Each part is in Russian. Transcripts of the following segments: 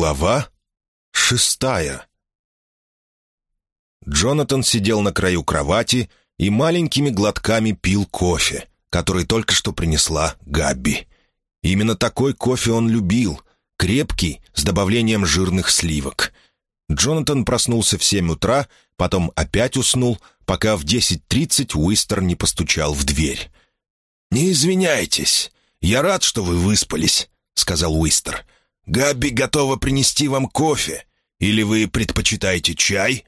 Глава шестая Джонатан сидел на краю кровати и маленькими глотками пил кофе, который только что принесла Габби. Именно такой кофе он любил, крепкий, с добавлением жирных сливок. Джонатан проснулся в семь утра, потом опять уснул, пока в десять тридцать Уистер не постучал в дверь. «Не извиняйтесь, я рад, что вы выспались», — сказал Уистер. «Габби готова принести вам кофе. Или вы предпочитаете чай?»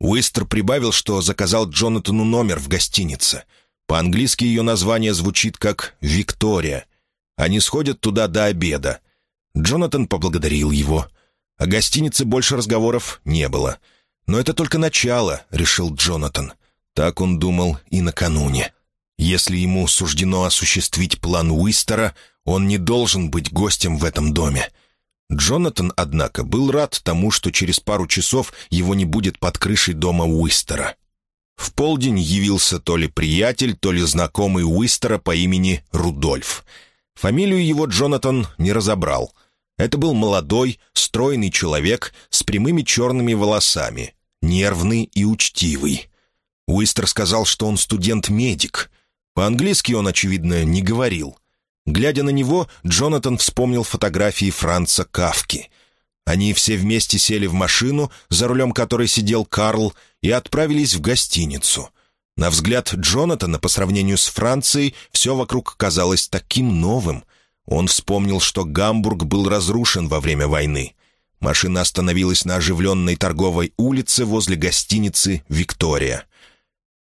Уистер прибавил, что заказал Джонатану номер в гостинице. По-английски ее название звучит как «Виктория». Они сходят туда до обеда. Джонатан поблагодарил его. О гостинице больше разговоров не было. «Но это только начало», — решил Джонатан. Так он думал и накануне. Если ему суждено осуществить план Уистера, он не должен быть гостем в этом доме. Джонатан, однако, был рад тому, что через пару часов его не будет под крышей дома Уистера. В полдень явился то ли приятель, то ли знакомый Уистера по имени Рудольф. Фамилию его Джонатан не разобрал. Это был молодой, стройный человек с прямыми черными волосами, нервный и учтивый. Уистер сказал, что он студент-медик. По-английски он, очевидно, не говорил — Глядя на него, Джонатан вспомнил фотографии Франца Кавки. Они все вместе сели в машину, за рулем которой сидел Карл, и отправились в гостиницу. На взгляд Джонатана, по сравнению с Францией, все вокруг казалось таким новым. Он вспомнил, что Гамбург был разрушен во время войны. Машина остановилась на оживленной торговой улице возле гостиницы «Виктория».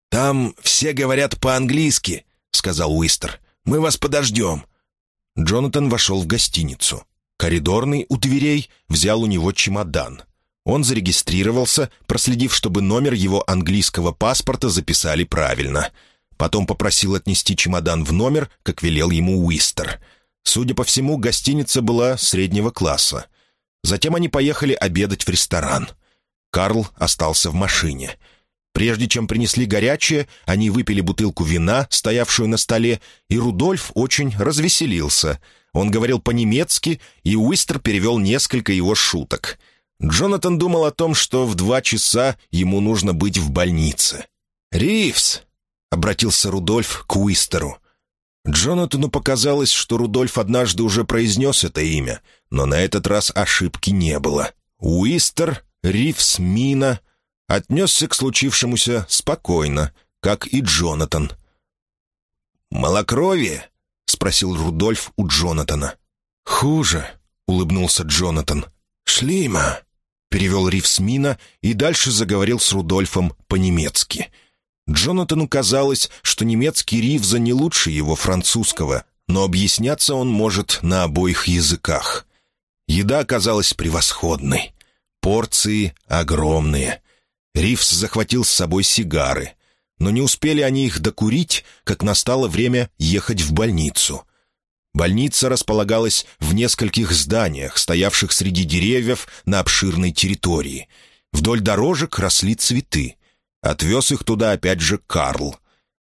«Там все говорят по-английски», — сказал Уистер. «Мы вас подождем». Джонатан вошел в гостиницу. Коридорный у дверей взял у него чемодан. Он зарегистрировался, проследив, чтобы номер его английского паспорта записали правильно. Потом попросил отнести чемодан в номер, как велел ему Уистер. Судя по всему, гостиница была среднего класса. Затем они поехали обедать в ресторан. Карл остался в машине — Прежде чем принесли горячее, они выпили бутылку вина, стоявшую на столе, и Рудольф очень развеселился. Он говорил по-немецки, и Уистер перевел несколько его шуток. Джонатан думал о том, что в два часа ему нужно быть в больнице. «Ривз!» — обратился Рудольф к Уистеру. Джонатану показалось, что Рудольф однажды уже произнес это имя, но на этот раз ошибки не было. Уистер, Ривз, Мина — отнесся к случившемуся спокойно, как и Джонатан. «Малокровие?» — спросил Рудольф у Джонатана. «Хуже», — улыбнулся Джонатан. «Шлима», — перевел Ривсмина и дальше заговорил с Рудольфом по-немецки. Джонатану казалось, что немецкий Ривза не лучше его французского, но объясняться он может на обоих языках. Еда оказалась превосходной. Порции огромные. Ривс захватил с собой сигары. Но не успели они их докурить, как настало время ехать в больницу. Больница располагалась в нескольких зданиях, стоявших среди деревьев на обширной территории. Вдоль дорожек росли цветы. Отвез их туда опять же Карл.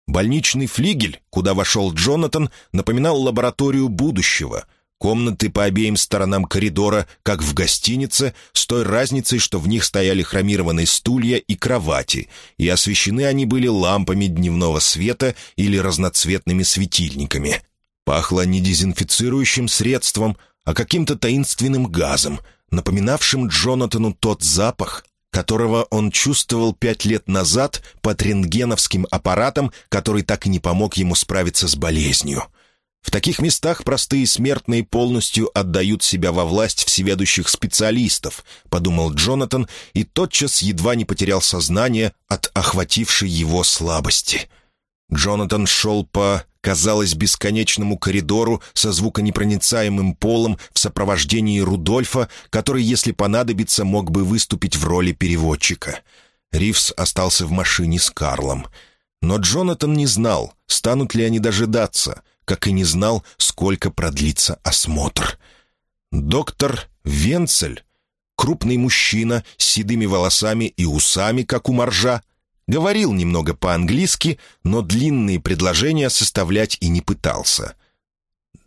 Больничный флигель, куда вошел Джонатан, напоминал лабораторию будущего — Комнаты по обеим сторонам коридора, как в гостинице, с той разницей, что в них стояли хромированные стулья и кровати, и освещены они были лампами дневного света или разноцветными светильниками. Пахло не дезинфицирующим средством, а каким-то таинственным газом, напоминавшим Джонатану тот запах, которого он чувствовал пять лет назад под рентгеновским аппаратом, который так и не помог ему справиться с болезнью. В таких местах простые смертные полностью отдают себя во власть всеведущих специалистов, подумал Джонатан и тотчас едва не потерял сознание от охватившей его слабости. Джонатан шел по, казалось, бесконечному коридору со звуконепроницаемым полом в сопровождении Рудольфа, который, если понадобится, мог бы выступить в роли переводчика. Ривс остался в машине с Карлом. Но Джонатан не знал, станут ли они дожидаться — как и не знал, сколько продлится осмотр. Доктор Венцель, крупный мужчина с седыми волосами и усами, как у моржа, говорил немного по-английски, но длинные предложения составлять и не пытался.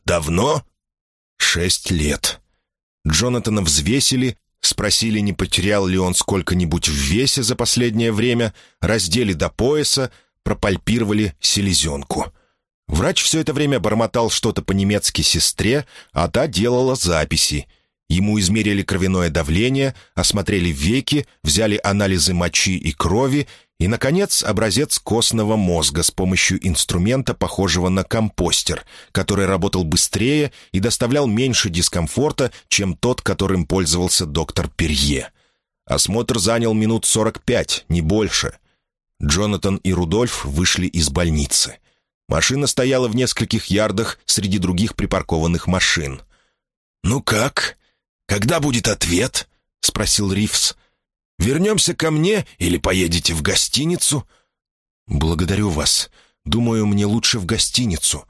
«Давно?» «Шесть лет». Джонатана взвесили, спросили, не потерял ли он сколько-нибудь в весе за последнее время, раздели до пояса, пропальпировали селезенку. Врач все это время бормотал что-то по-немецки сестре, а та делала записи. Ему измерили кровяное давление, осмотрели веки, взяли анализы мочи и крови и, наконец, образец костного мозга с помощью инструмента, похожего на компостер, который работал быстрее и доставлял меньше дискомфорта, чем тот, которым пользовался доктор Перье. Осмотр занял минут 45, не больше. Джонатан и Рудольф вышли из больницы. Машина стояла в нескольких ярдах среди других припаркованных машин. «Ну как? Когда будет ответ?» — спросил Ривс. «Вернемся ко мне или поедете в гостиницу?» «Благодарю вас. Думаю, мне лучше в гостиницу».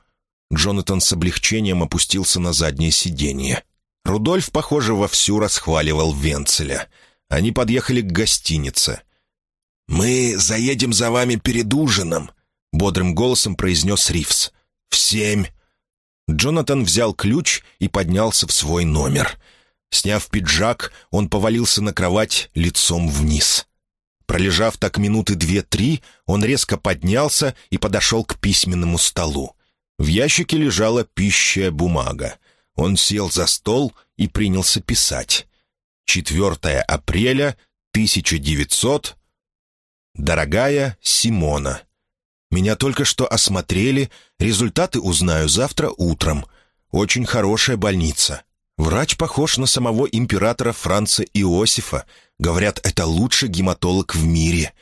Джонатан с облегчением опустился на заднее сиденье. Рудольф, похоже, вовсю расхваливал Венцеля. Они подъехали к гостинице. «Мы заедем за вами перед ужином», — бодрым голосом произнес Ривс. «В семь». Джонатан взял ключ и поднялся в свой номер. Сняв пиджак, он повалился на кровать лицом вниз. Пролежав так минуты две-три, он резко поднялся и подошел к письменному столу. В ящике лежала пищая бумага. Он сел за стол и принялся писать. 4 апреля 1900... Дорогая Симона, меня только что осмотрели, результаты узнаю завтра утром. Очень хорошая больница. Врач похож на самого императора Франца Иосифа. Говорят, это лучший гематолог в мире.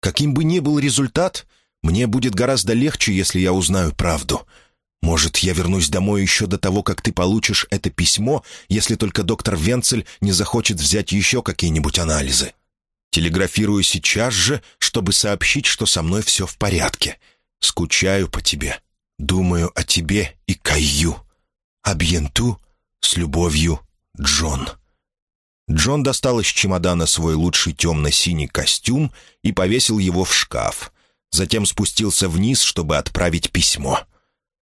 Каким бы ни был результат, мне будет гораздо легче, если я узнаю правду. Может, я вернусь домой еще до того, как ты получишь это письмо, если только доктор Венцель не захочет взять еще какие-нибудь анализы. Телеграфирую сейчас же, чтобы сообщить, что со мной все в порядке. Скучаю по тебе. Думаю о тебе и каю. Абьенту с любовью, Джон». Джон достал из чемодана свой лучший темно-синий костюм и повесил его в шкаф. Затем спустился вниз, чтобы отправить письмо.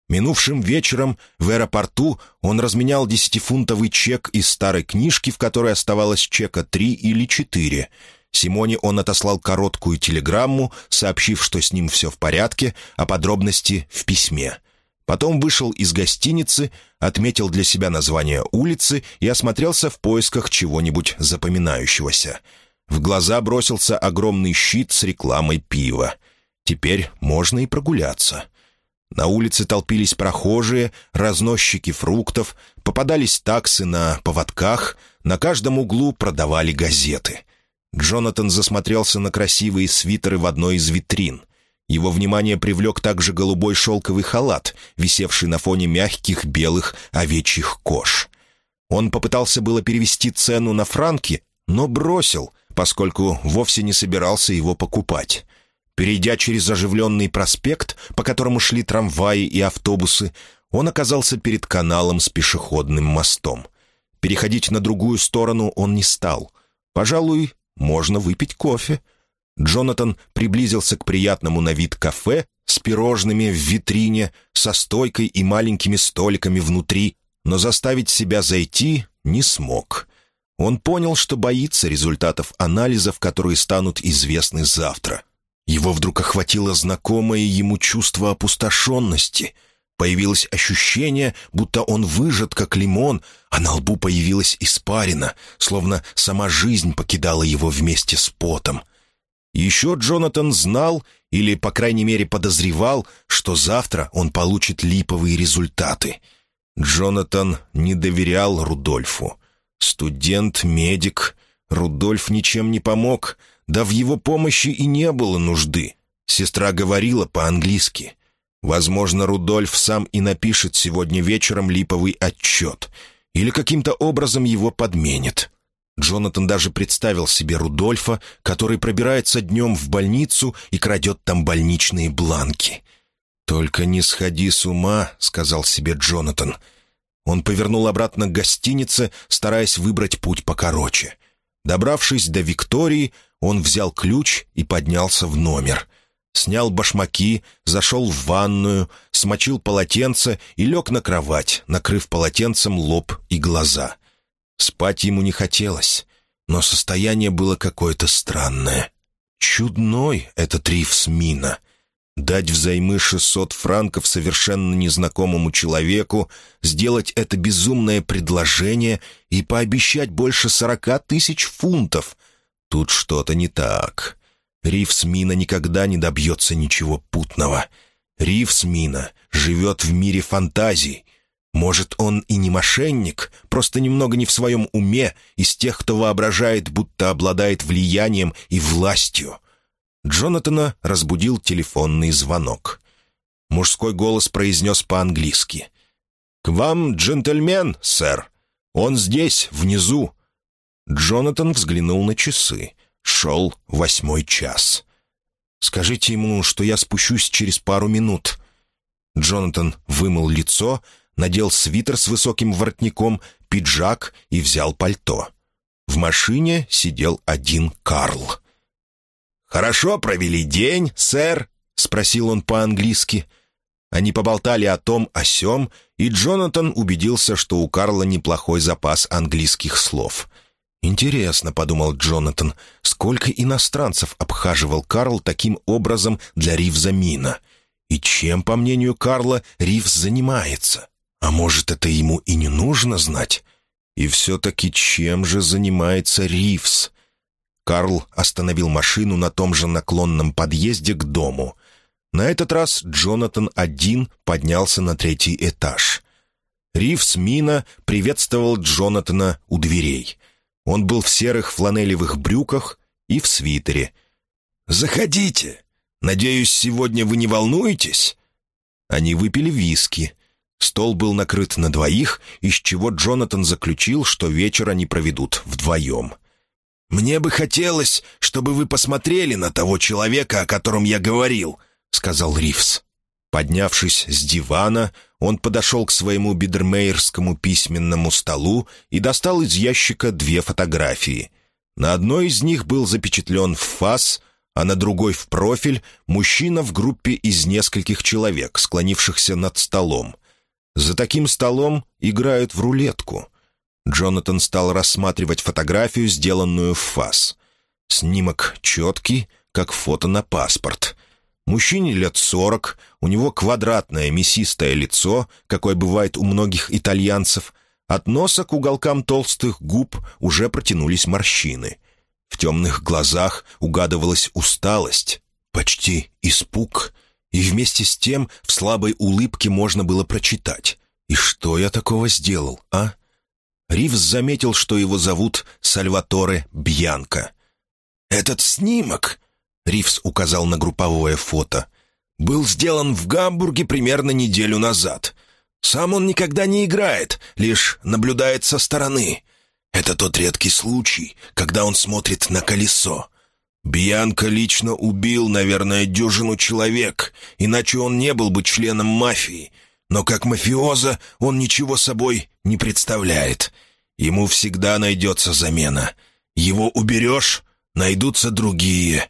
Минувшим вечером в аэропорту он разменял десятифунтовый чек из старой книжки, в которой оставалось чека три или четыре — Симоне он отослал короткую телеграмму, сообщив, что с ним все в порядке, а подробности в письме. Потом вышел из гостиницы, отметил для себя название улицы и осмотрелся в поисках чего-нибудь запоминающегося. В глаза бросился огромный щит с рекламой пива. Теперь можно и прогуляться. На улице толпились прохожие, разносчики фруктов, попадались таксы на поводках, на каждом углу продавали газеты — Джонатан засмотрелся на красивые свитеры в одной из витрин. Его внимание привлек также голубой шелковый халат, висевший на фоне мягких белых овечьих кож. Он попытался было перевести цену на франки, но бросил, поскольку вовсе не собирался его покупать. Перейдя через оживленный проспект, по которому шли трамваи и автобусы, он оказался перед каналом с пешеходным мостом. Переходить на другую сторону он не стал. Пожалуй, можно выпить кофе. Джонатан приблизился к приятному на вид кафе с пирожными в витрине, со стойкой и маленькими столиками внутри, но заставить себя зайти не смог. Он понял, что боится результатов анализов, которые станут известны завтра. Его вдруг охватило знакомое ему чувство опустошенности — Появилось ощущение, будто он выжат, как лимон, а на лбу появилась испарина, словно сама жизнь покидала его вместе с потом. Еще Джонатан знал, или, по крайней мере, подозревал, что завтра он получит липовые результаты. Джонатан не доверял Рудольфу. Студент, медик. Рудольф ничем не помог, да в его помощи и не было нужды. Сестра говорила по-английски — Возможно, Рудольф сам и напишет сегодня вечером липовый отчет. Или каким-то образом его подменит. Джонатан даже представил себе Рудольфа, который пробирается днем в больницу и крадет там больничные бланки. «Только не сходи с ума», — сказал себе Джонатан. Он повернул обратно к гостинице, стараясь выбрать путь покороче. Добравшись до Виктории, он взял ключ и поднялся в номер — снял башмаки, зашел в ванную, смочил полотенце и лег на кровать, накрыв полотенцем лоб и глаза. Спать ему не хотелось, но состояние было какое-то странное. Чудной этот Ривс Мина. Дать взаймы 600 франков совершенно незнакомому человеку, сделать это безумное предложение и пообещать больше 40 тысяч фунтов. Тут что-то не так. Ривс Мина никогда не добьется ничего путного. Ривс Мина живет в мире фантазий. Может, он и не мошенник, просто немного не в своем уме, из тех, кто воображает, будто обладает влиянием и властью. Джонатана разбудил телефонный звонок. Мужской голос произнес по-английски. «К вам джентльмен, сэр. Он здесь, внизу». Джонатан взглянул на часы. Шел восьмой час. «Скажите ему, что я спущусь через пару минут». Джонатан вымыл лицо, надел свитер с высоким воротником, пиджак и взял пальто. В машине сидел один Карл. «Хорошо провели день, сэр?» — спросил он по-английски. Они поболтали о том, о сём, и Джонатан убедился, что у Карла неплохой запас английских слов. «Интересно», — подумал Джонатан, — «сколько иностранцев обхаживал Карл таким образом для Ривза Мина? И чем, по мнению Карла, Ривз занимается? А может, это ему и не нужно знать? И все-таки чем же занимается Ривз?» Карл остановил машину на том же наклонном подъезде к дому. На этот раз Джонатан один поднялся на третий этаж. Ривс Мина приветствовал Джонатана у дверей. Он был в серых фланелевых брюках и в свитере. «Заходите. Надеюсь, сегодня вы не волнуетесь?» Они выпили виски. Стол был накрыт на двоих, из чего Джонатан заключил, что вечер они проведут вдвоем. «Мне бы хотелось, чтобы вы посмотрели на того человека, о котором я говорил», — сказал Ривс. Поднявшись с дивана, он подошел к своему бидермейерскому письменному столу и достал из ящика две фотографии. На одной из них был запечатлен в фас, а на другой в профиль мужчина в группе из нескольких человек, склонившихся над столом. За таким столом играют в рулетку. Джонатан стал рассматривать фотографию, сделанную в ФАС. Снимок четкий, как фото на паспорт. Мужчине лет сорок, у него квадратное мясистое лицо, какое бывает у многих итальянцев. От носа к уголкам толстых губ уже протянулись морщины. В темных глазах угадывалась усталость, почти испуг, и вместе с тем в слабой улыбке можно было прочитать. «И что я такого сделал, а?» Ривз заметил, что его зовут Сальваторе Бьянко. «Этот снимок», — Ривз указал на групповое фото, «был сделан в Гамбурге примерно неделю назад. Сам он никогда не играет, лишь наблюдает со стороны. Это тот редкий случай, когда он смотрит на колесо. Бьянко лично убил, наверное, дюжину человек, иначе он не был бы членом мафии» но как мафиоза он ничего собой не представляет. Ему всегда найдется замена. Его уберешь, найдутся другие».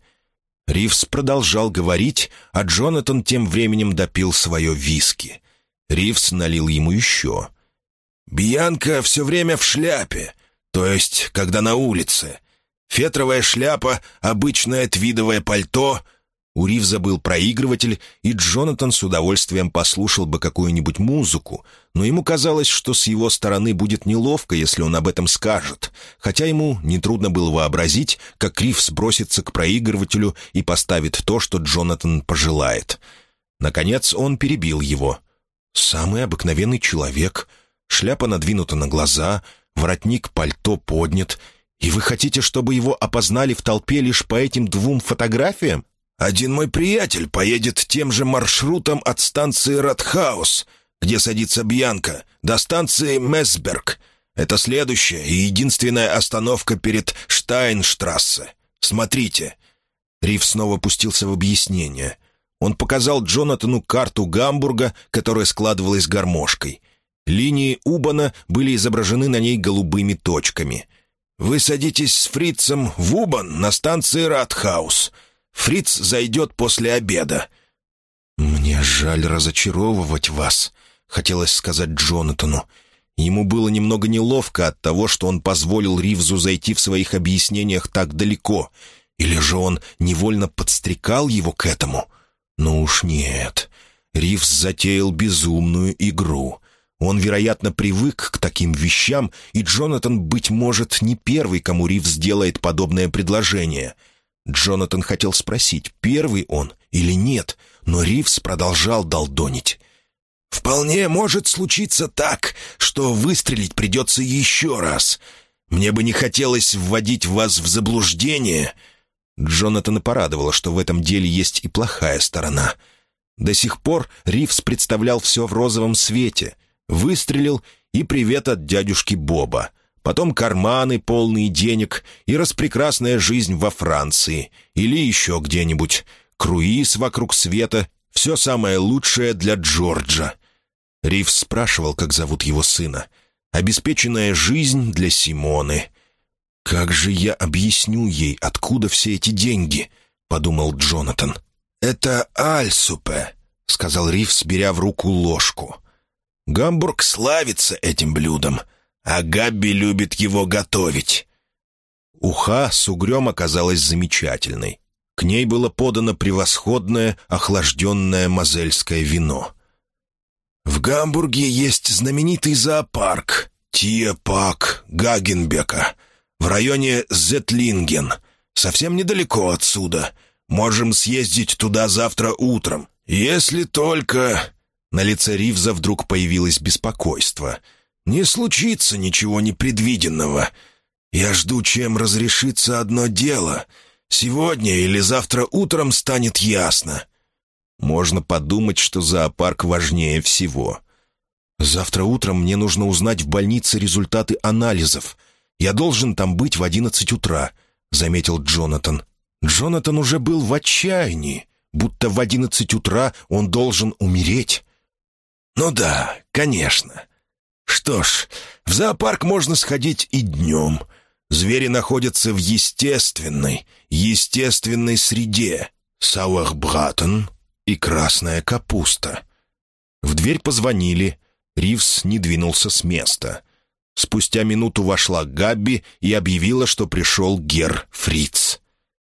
Ривз продолжал говорить, а Джонатан тем временем допил свое виски. Ривз налил ему еще. «Бьянка все время в шляпе, то есть, когда на улице. Фетровая шляпа, обычное твидовое пальто, у Ривза был проигрыватель, и Джонатан с удовольствием послушал бы какую-нибудь музыку, но ему казалось, что с его стороны будет неловко, если он об этом скажет, хотя ему нетрудно было вообразить, как Ривз бросится к проигрывателю и поставит то, что Джонатан пожелает. Наконец он перебил его. «Самый обыкновенный человек, шляпа надвинута на глаза, воротник пальто поднят, и вы хотите, чтобы его опознали в толпе лишь по этим двум фотографиям?» Один мой приятель поедет тем же маршрутом от станции Радхаус, где садится Бьянка, до станции Мессберг. Это следующая и единственная остановка перед Штайнштрассе. Смотрите». Риф снова пустился в объяснение. Он показал Джонатану карту Гамбурга, которая складывалась гармошкой. Линии Убана были изображены на ней голубыми точками. «Вы садитесь с фрицем в Убан на станции Радхаус. Фриц зайдет после обеда». «Мне жаль разочаровывать вас», — хотелось сказать Джонатану. Ему было немного неловко от того, что он позволил Ривзу зайти в своих объяснениях так далеко. Или же он невольно подстрекал его к этому? Ну уж нет. Ривз затеял безумную игру. Он, вероятно, привык к таким вещам, и Джонатан, быть может, не первый, кому Ривз сделает подобное предложение. Джонатан хотел спросить, первый он или нет, но Ривз продолжал долдонить. «Вполне может случиться так, что выстрелить придется еще раз. Мне бы не хотелось вводить вас в заблуждение». Джонатана порадовало, что в этом деле есть и плохая сторона. До сих пор Ривз представлял все в розовом свете. Выстрелил, и привет от дядюшки Боба. Потом карманы, полные денег, и распрекрасная жизнь во Франции. Или еще где-нибудь. Круиз вокруг света. Все самое лучшее для Джорджа. Рив спрашивал, как зовут его сына. «Обеспеченная жизнь для Симоны». «Как же я объясню ей, откуда все эти деньги?» — подумал Джонатан. «Это альсупе», — сказал Ривс, беря в руку ложку. «Гамбург славится этим блюдом, а Габби любит его готовить». Уха с угрем оказалась замечательной. К ней было подано превосходное охлажденное мозельское вино — в Гамбурге есть знаменитый зоопарк Тиепак Гагенбека в районе Зетлинген, совсем недалеко отсюда. Можем съездить туда завтра утром. Если только...» На лице Ривза вдруг появилось беспокойство. «Не случится ничего непредвиденного. Я жду, чем разрешится одно дело. Сегодня или завтра утром станет ясно. Можно подумать, что зоопарк важнее всего. Завтра утром мне нужно узнать в больнице результаты анализов. Я должен там быть в одиннадцать утра», — заметил Джонатан. Джонатан уже был в отчаянии, будто в одиннадцать утра он должен умереть. «Ну да, конечно. Что ж, в зоопарк можно сходить и днем. Звери находятся в естественной, естественной среде. Сауэрбратен и красная капуста. В дверь позвонили. Ривс не двинулся с места. Спустя минуту вошла Габби и объявила, что пришел Гер Фриц.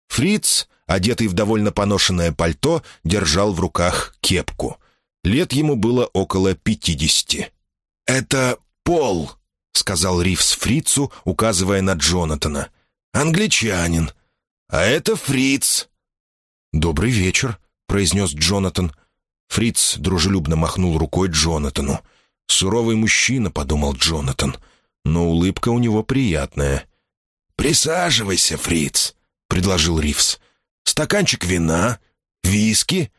Фриц, одетый в довольно поношенное пальто, держал в руках кепку. Лет ему было около пятидесяти. «Это Пол», — сказал Ривс Фрицу, указывая на Джонатана. «Англичанин. А это Фриц». «Добрый вечер», произнес Джонатан. Фриц дружелюбно махнул рукой Джонатану. «Суровый мужчина», — подумал Джонатан, но улыбка у него приятная. «Присаживайся, Фриц», — предложил Ривс. «Стаканчик вина? Виски?»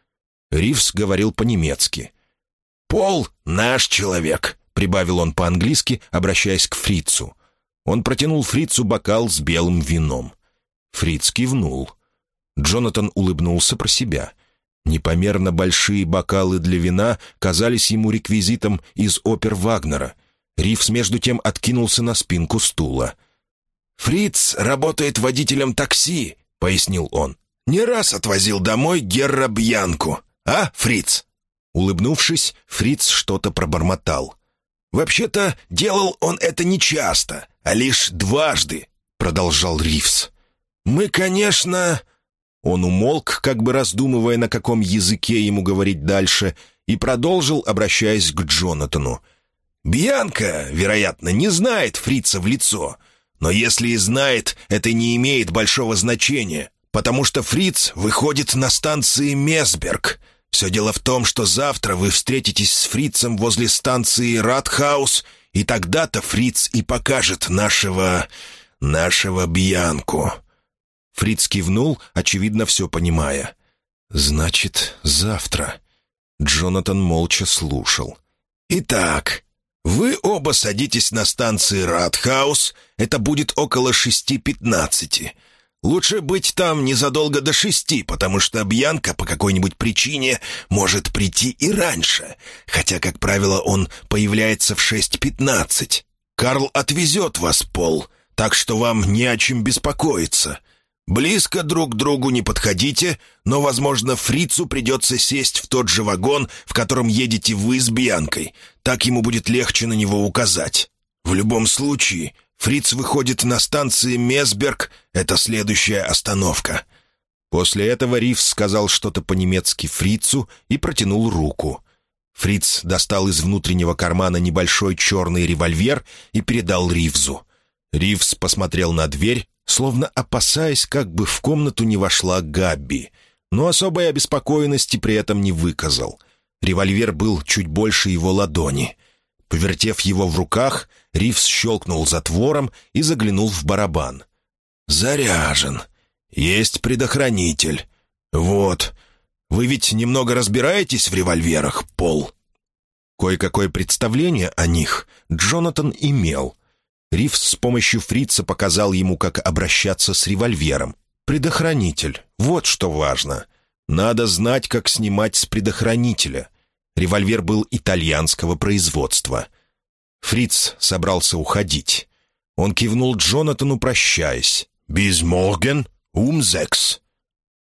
Ривс говорил по-немецки. «Пол — наш человек», — прибавил он по-английски, обращаясь к Фрицу. Он протянул Фрицу бокал с белым вином. Фриц кивнул. Джонатан улыбнулся про себя — Непомерно большие бокалы для вина казались ему реквизитом из опер Вагнера. Ривс, между тем, откинулся на спинку стула. «Фриц работает водителем такси», — пояснил он. «Не раз отвозил домой Герра Бьянку. А, Фриц?» Улыбнувшись, Фриц что-то пробормотал. «Вообще-то делал он это не часто, а лишь дважды», — продолжал Ривс. «Мы, конечно...» Он умолк, как бы раздумывая, на каком языке ему говорить дальше, и продолжил, обращаясь к Джонатану. «Бьянка, вероятно, не знает фрица в лицо, но если и знает, это не имеет большого значения, потому что фриц выходит на станции Месберг. Все дело в том, что завтра вы встретитесь с фрицем возле станции Радхаус, и тогда-то фриц и покажет нашего... нашего Бьянку». Фриц кивнул, очевидно, все понимая. «Значит, завтра». Джонатан молча слушал. «Итак, вы оба садитесь на станции Радхаус. Это будет около шести пятнадцати. Лучше быть там незадолго до шести, потому что Бьянка по какой-нибудь причине может прийти и раньше, хотя, как правило, он появляется в шесть пятнадцать. Карл отвезет вас, Пол, так что вам не о чем беспокоиться. Близко друг к другу не подходите, но, возможно, фрицу придется сесть в тот же вагон, в котором едете вы с Бьянкой. Так ему будет легче на него указать. В любом случае, фриц выходит на станции Месберг, это следующая остановка». После этого Ривз сказал что-то по-немецки фрицу и протянул руку. Фриц достал из внутреннего кармана небольшой черный револьвер и передал Ривзу. Ривз посмотрел на дверь, словно опасаясь, как бы в комнату не вошла Габби, но особой обеспокоенности при этом не выказал. Револьвер был чуть больше его ладони. Повертев его в руках, Ривз щелкнул затвором и заглянул в барабан. «Заряжен. Есть предохранитель. Вот. Вы ведь немного разбираетесь в револьверах, Пол?» Кое-какое представление о них Джонатан имел — Ривз с помощью фрица показал ему, как обращаться с револьвером. Предохранитель. Вот что важно. Надо знать, как снимать с предохранителя. Револьвер был итальянского производства. Фриц собрался уходить. Он кивнул Джонатану, прощаясь. «Bis morgen um sechs».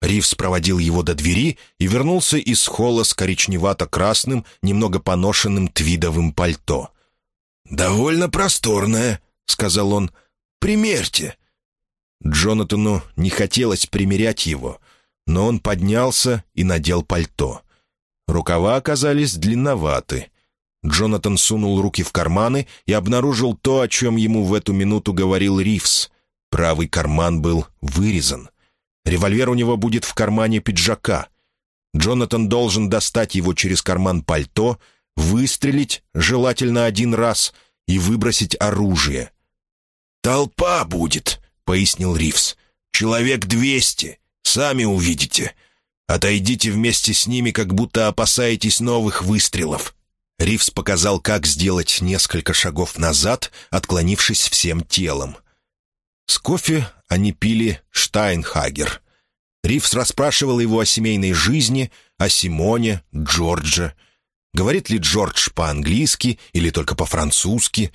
Ривз проводил его до двери и вернулся из холла с коричневато-красным, немного поношенным твидовым пальто. «Довольно просторное», — сказал он. «Примерьте». Джонатану не хотелось примерять его, но он поднялся и надел пальто. Рукава оказались длинноваты. Джонатан сунул руки в карманы и обнаружил то, о чем ему в эту минуту говорил Ривз. Правый карман был вырезан. Револьвер у него будет в кармане пиджака. Джонатан должен достать его через карман пальто, выстрелить, желательно один раз, и выбросить оружие. «Толпа будет», — пояснил Ривз. «Человек двести. Сами увидите. Отойдите вместе с ними, как будто опасаетесь новых выстрелов». Ривз показал, как сделать несколько шагов назад, отклонившись всем телом. С кофе они пили Штайнхагер. Ривз расспрашивал его о семейной жизни, о Симоне, Джордже, Говорит ли Джордж по-английски или только по-французски?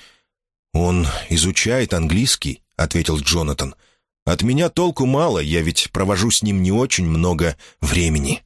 «Он изучает английский», — ответил Джонатан. «От меня толку мало, я ведь провожу с ним не очень много времени».